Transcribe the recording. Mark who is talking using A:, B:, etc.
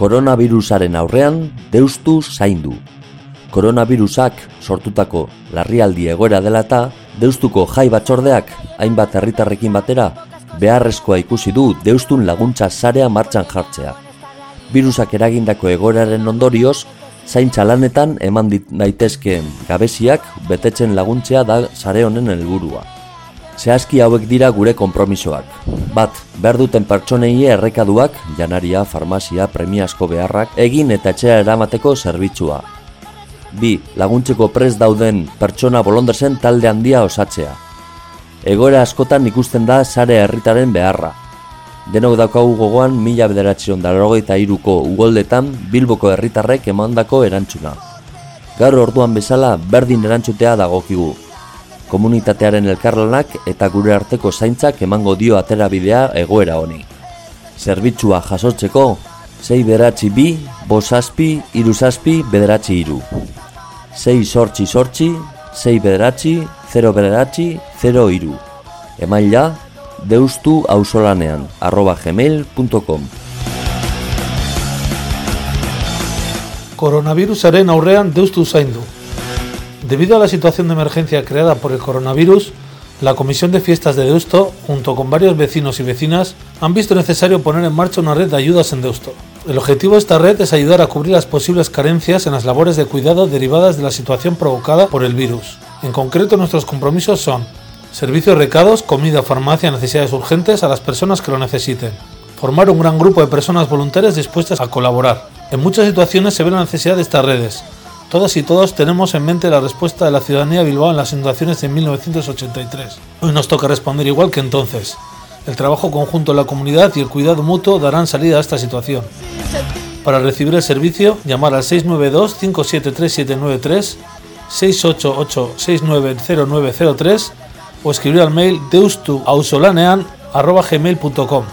A: Koronavirusaren aurrean deustu zaindu. Koronavirusak sortutako larrialdi egoera dela eta deustuko jai batzordeak hainbat herritarrekin batera beharrezkoa ikusi du deustun laguntza sarea martxan jartzea. Virusak eragindako egoeraren ondorioz, zaintza lanetan eman daitezkeen gabeziak betetzen laguntzea da sare honen helburua. Zehazki hauek dira gure konpromisoak. Bat, behar duten pertsonei errekaduak, janaria, farmazia, premiazko beharrak, egin eta etxea eramateko zerbitzua. Bi, laguntzeko prez dauden pertsona bolonderzen talde handia osatzea. Egoera askotan ikusten da sare herritaren beharra. Denok daukagu gogoan mila bederatzion darogeita iruko ugoldetan Bilboko herritarrek emandako erantzuna. Gaur orduan bezala berdin erantzutea dagokigu, komunitatearen elkarlanak eta gure arteko zaintzak emango dio aterabidea egoera honi. Zerbitzua jasotzeko, 6 beratzi bi, bosazpi, iruzazpi, bederatzi iru. 6 sortzi sortzi, 6 bederatzi, 0 bederatzi, 0 iru. Emaila, deustu auzolanean, arroba gmail.com.
B: Koronavirusaren aurrean deustu zaindu. Debido a la situación de emergencia creada por el coronavirus, la Comisión de Fiestas de Deusto, junto con varios vecinos y vecinas, han visto necesario poner en marcha una red de ayudas en Deusto. El objetivo de esta red es ayudar a cubrir las posibles carencias en las labores de cuidado derivadas de la situación provocada por el virus. En concreto, nuestros compromisos son servicios recados, comida, farmacia, necesidades urgentes a las personas que lo necesiten. Formar un gran grupo de personas voluntarias dispuestas a colaborar. En muchas situaciones se ve la necesidad de estas redes, Todas y todos tenemos en mente la respuesta de la ciudadanía de Bilbao en las inundaciones de 1983. Hoy nos toca responder igual que entonces. El trabajo conjunto de la comunidad y el cuidado mutuo darán salida a esta situación. Para recibir el servicio, llamar al 692-573-793, 688-690903 o escribir al mail deustuausolanean.gmail.com.